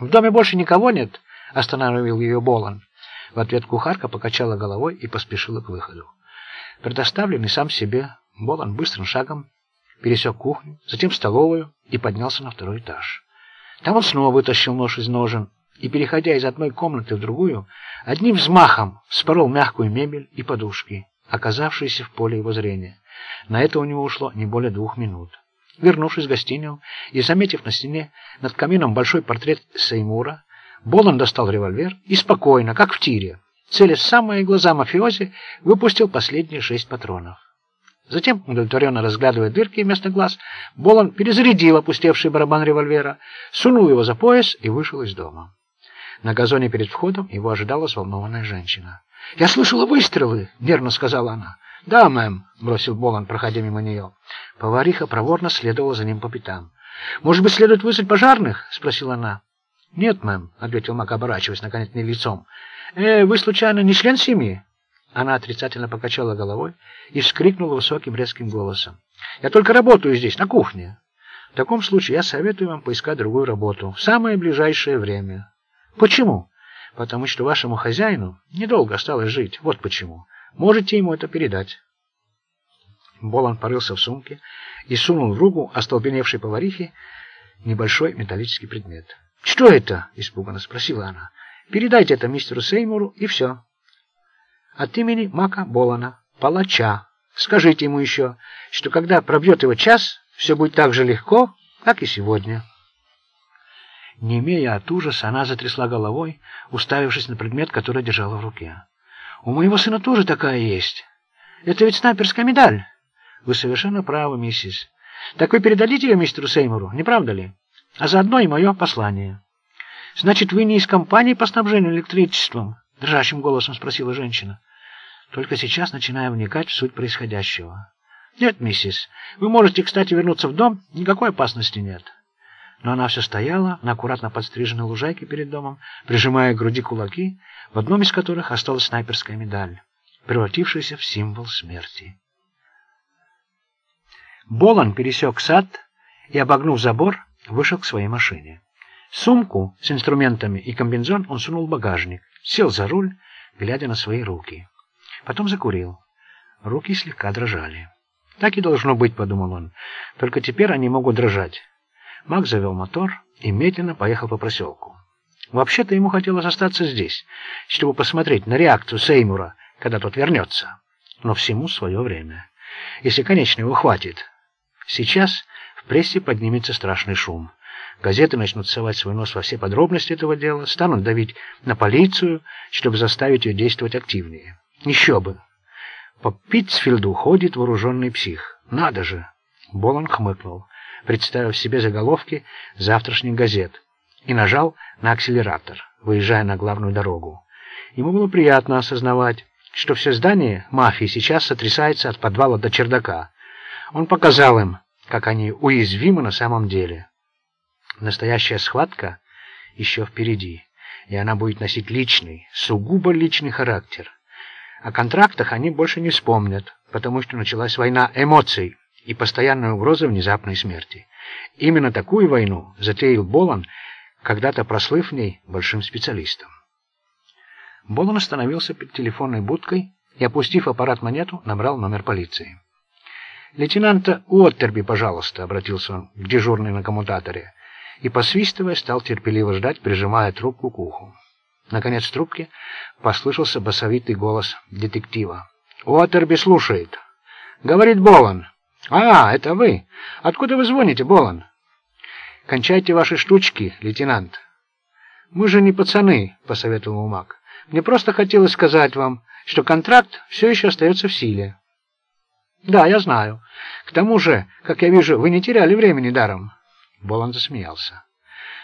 «В доме больше никого нет?» — остановил ее Болон. В ответ кухарка покачала головой и поспешила к выходу. Предоставленный сам себе, Болон быстрым шагом пересек кухню, затем столовую и поднялся на второй этаж. Там он снова вытащил нож из ножен и, переходя из одной комнаты в другую, одним взмахом вспорол мягкую мебель и подушки, оказавшиеся в поле его зрения. На это у него ушло не более двух минут. Вернувшись в гостиную и заметив на стене над камином большой портрет Сеймура, Болон достал револьвер и спокойно, как в тире, целясь в самые глаза мафиози, выпустил последние шесть патронов. Затем, удовлетворенно разглядывая дырки вместо глаз, Болон перезарядил опустевший барабан револьвера, сунул его за пояс и вышел из дома. На газоне перед входом его ожидала взволнованная женщина. «Я слышала выстрелы!» — нервно сказала она. «Да, мэм», — бросил Болан, проходя мимо нее. Повариха проворно следовала за ним по пятам. «Может быть, следует вызвать пожарных?» — спросила она. «Нет, мэм», — ответил Мак, оборачиваясь, наконец, не лицом. «Э, вы, случайно, не член семьи?» Она отрицательно покачала головой и вскрикнула высоким резким голосом. «Я только работаю здесь, на кухне. В таком случае я советую вам поискать другую работу в самое ближайшее время». «Почему?» «Потому что вашему хозяину недолго осталось жить. Вот почему. Можете ему это передать». Болан порылся в сумке и сунул в руку остолбеневшей поварихе небольшой металлический предмет. «Что это?» — испуганно спросила она. «Передайте это мистеру Сеймуру, и все». От имени Мака Болана, палача, скажите ему еще, что когда пробьет его час, все будет так же легко, как и сегодня. Не имея от ужаса, она затрясла головой, уставившись на предмет, который держала в руке. «У моего сына тоже такая есть. Это ведь снайперская медаль». «Вы совершенно правы, миссис. Так вы передадите ее мистеру Сеймуру, не правда ли?» а заодно и мое послание. «Значит, вы не из компании по снабжению электричеством?» — дрожащим голосом спросила женщина. Только сейчас начиная вникать в суть происходящего. «Нет, миссис, вы можете, кстати, вернуться в дом, никакой опасности нет». Но она все стояла на аккуратно подстриженной лужайке перед домом, прижимая к груди кулаки, в одном из которых осталась снайперская медаль, превратившаяся в символ смерти. Болон пересек сад и, обогнув забор, вышел к своей машине. Сумку с инструментами и комбинзон он сунул в багажник, сел за руль, глядя на свои руки. Потом закурил. Руки слегка дрожали. «Так и должно быть», — подумал он. «Только теперь они могут дрожать». Мак завел мотор и медленно поехал по проселку. Вообще-то ему хотелось остаться здесь, чтобы посмотреть на реакцию Сеймура, когда тот вернется. Но всему свое время. Если, конечно, его хватит. Сейчас в прессе поднимется страшный шум. Газеты начнут совать свой нос во все подробности этого дела, станут давить на полицию, чтобы заставить ее действовать активнее. Еще бы! По Питцфилду ходит вооруженный псих. Надо же! Болон хмыкнул, представив себе заголовки завтрашних газет, и нажал на акселератор, выезжая на главную дорогу. Ему было приятно осознавать, что все здание мафии сейчас сотрясается от подвала до чердака. Он показал им, как они уязвимы на самом деле. Настоящая схватка еще впереди, и она будет носить личный, сугубо личный характер. О контрактах они больше не вспомнят, потому что началась война эмоций и постоянная угроза внезапной смерти. Именно такую войну затеял Болон, когда-то прослыв в ней большим специалистом. Болон остановился перед телефонной будкой и, опустив аппарат монету, набрал номер полиции. «Лейтенанта Уоттерби, пожалуйста», — обратился он к дежурной на коммутаторе, и, посвистывая, стал терпеливо ждать, прижимая трубку к уху. Наконец в трубке послышался басовитый голос детектива. «Уоттерби слушает». «Говорит Болан». «А, это вы. Откуда вы звоните, Болан?» «Кончайте ваши штучки, лейтенант». «Мы же не пацаны», — посоветовал Мак. «Мне просто хотелось сказать вам, что контракт все еще остается в силе». «Да, я знаю. К тому же, как я вижу, вы не теряли времени даром». Болон засмеялся.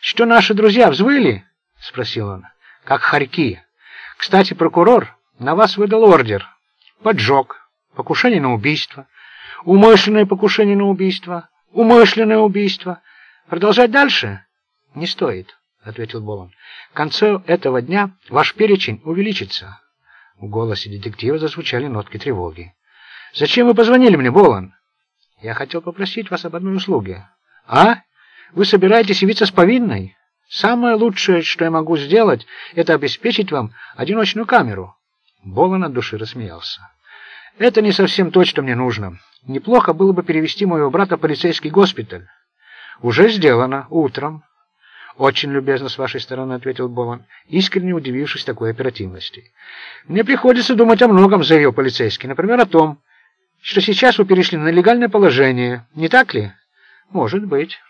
«Что наши друзья взвыли?» — спросил он. «Как хорьки. Кстати, прокурор на вас выдал ордер. Поджог, покушение на убийство, умышленное покушение на убийство, умышленное убийство. Продолжать дальше?» «Не стоит», — ответил Болон. «К концу этого дня ваш перечень увеличится». В голосе детектива зазвучали нотки тревоги. «Зачем вы позвонили мне, Болан?» «Я хотел попросить вас об одной услуге». «А? Вы собираетесь явиться с повинной?» Самое лучшее, что я могу сделать, это обеспечить вам одиночную камеру. Болон от души рассмеялся. Это не совсем то, что мне нужно. Неплохо было бы перевести моего брата в полицейский госпиталь. Уже сделано. Утром. «Очень любезно с вашей стороны», — ответил Болон, искренне удивившись такой оперативности. «Мне приходится думать о многом», — заявил полицейский. «Например, о том, что сейчас вы перешли на легальное положение. Не так ли?» «Может быть».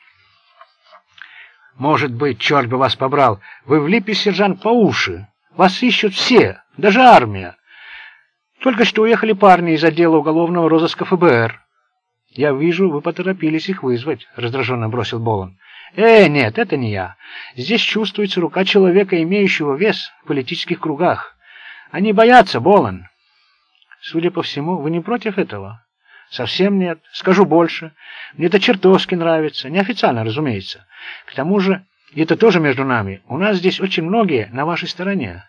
«Может быть, черт бы вас побрал. Вы влипли, сержант, по уши. Вас ищут все, даже армия. Только что уехали парни из отдела уголовного розыска ФБР». «Я вижу, вы поторопились их вызвать», — раздраженно бросил Болон. «Э, нет, это не я. Здесь чувствуется рука человека, имеющего вес в политических кругах. Они боятся, Болон». «Судя по всему, вы не против этого?» Совсем нет. Скажу больше. Мне это чертовски нравится. Неофициально, разумеется. К тому же, это тоже между нами, у нас здесь очень многие на вашей стороне.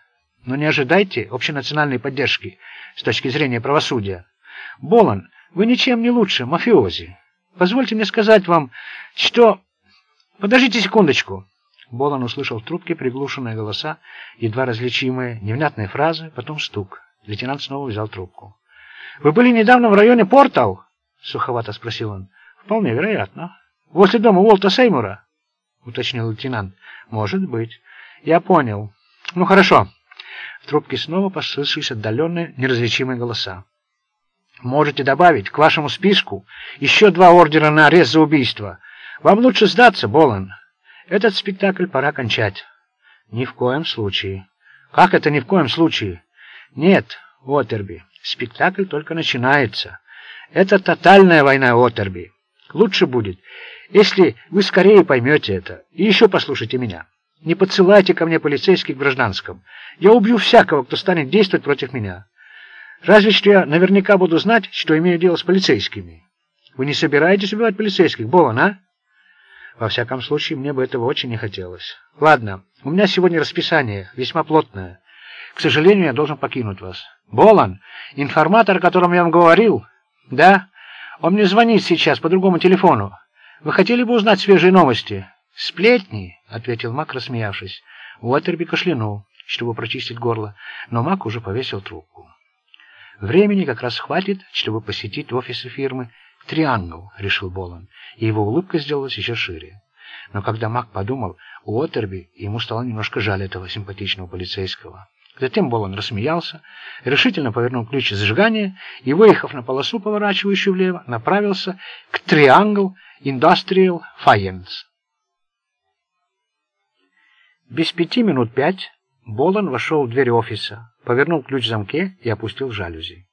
Но не ожидайте общенациональной поддержки с точки зрения правосудия. Болон, вы ничем не лучше мафиози. Позвольте мне сказать вам, что... Подождите секундочку. Болон услышал в трубке приглушенные голоса, едва различимые, невнятные фразы, потом стук. Лейтенант снова взял трубку. «Вы были недавно в районе Портал?» — суховато спросил он. «Вполне вероятно. Возле дома Уолта Сеймура?» — уточнил лейтенант. «Может быть. Я понял. Ну, хорошо». В трубке снова послышались отдаленные, неразличимые голоса. «Можете добавить к вашему списку еще два ордера на арест за убийство. Вам лучше сдаться, Болан. Этот спектакль пора кончать». «Ни в коем случае». «Как это ни в коем случае?» «Нет, Уотерби, Спектакль только начинается. Это тотальная война Отерби. Лучше будет, если вы скорее поймете это. И еще послушайте меня. Не подсылайте ко мне полицейских гражданском. Я убью всякого, кто станет действовать против меня. Разве что я наверняка буду знать, что имею дело с полицейскими. Вы не собираетесь убивать полицейских, Болон, а? Во всяком случае, мне бы этого очень не хотелось. Ладно, у меня сегодня расписание весьма плотное. К сожалению, я должен покинуть вас. Болан, информатор, о котором я вам говорил? Да. Он мне звонит сейчас по другому телефону. Вы хотели бы узнать свежие новости? Сплетни, ответил Мак, рассмеявшись. Уотерби кашлянул, чтобы прочистить горло, но Мак уже повесил трубку. Времени как раз хватит, чтобы посетить офисы фирмы «Триангл», — решил Болан, и его улыбка сделалась еще шире. Но когда Мак подумал, Уотерби, ему стало немножко жаль этого симпатичного полицейского. Затем Болон рассмеялся, решительно повернул ключ зажигания и, выехав на полосу, поворачивающую влево, направился к Triangle Industrial Finance. Без пяти минут пять Болон вошел в дверь офиса, повернул ключ в замке и опустил жалюзи.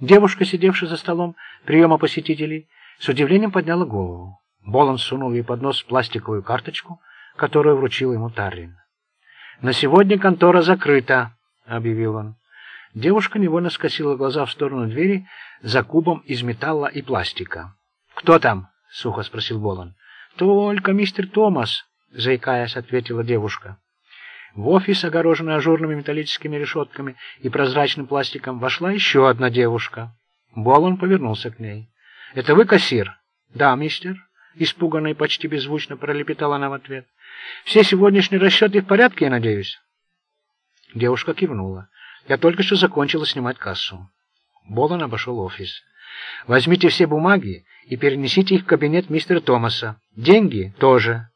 Девушка, сидевшая за столом приема посетителей, с удивлением подняла голову. Болон сунул ей под нос пластиковую карточку, которую вручил ему Таррин. «На сегодня контора закрыта», — объявил он. Девушка невольно скосила глаза в сторону двери за кубом из металла и пластика. «Кто там?» — сухо спросил Болон. «Только мистер Томас», — заикаясь, ответила девушка. В офис, огороженный ажурными металлическими решетками и прозрачным пластиком, вошла еще одна девушка. Болон повернулся к ней. «Это вы кассир?» «Да, мистер», — испуганно и почти беззвучно пролепетала она в ответ. Все сегодняшние расчеты в порядке, я надеюсь?» Девушка кивнула. «Я только что закончила снимать кассу». Болон обошел офис. «Возьмите все бумаги и перенесите их в кабинет мистера Томаса. Деньги тоже».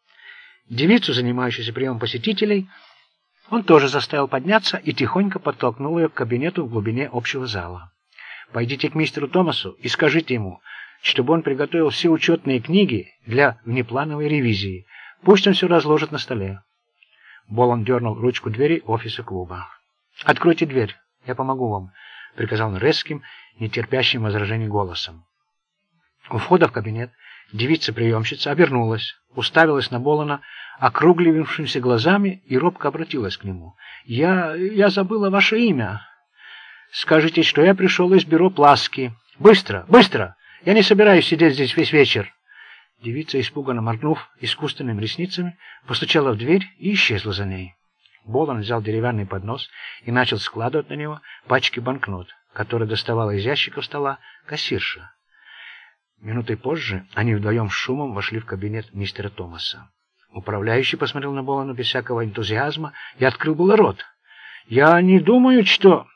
Девицу, занимающуюся приемом посетителей, он тоже заставил подняться и тихонько подтолкнул ее к кабинету в глубине общего зала. «Пойдите к мистеру Томасу и скажите ему, чтобы он приготовил все учетные книги для внеплановой ревизии, Пусть он все разложит на столе. Болон дернул ручку двери офиса клуба. «Откройте дверь, я помогу вам», — приказал он резким, нетерпящим возражений голосом. У входа в кабинет девица-приемщица обернулась, уставилась на Болона округлившимися глазами и робко обратилась к нему. «Я... я забыла ваше имя. Скажите, что я пришел из бюро Пласки. Быстро, быстро! Я не собираюсь сидеть здесь весь вечер». Девица, испуганно моргнув искусственными ресницами, постучала в дверь и исчезла за ней. Болон взял деревянный поднос и начал складывать на него пачки банкнот, которые доставала из ящиков стола кассирша. Минутой позже они вдвоем с шумом вошли в кабинет мистера Томаса. Управляющий посмотрел на Болана без всякого энтузиазма и открыл было рот. «Я не думаю, что...»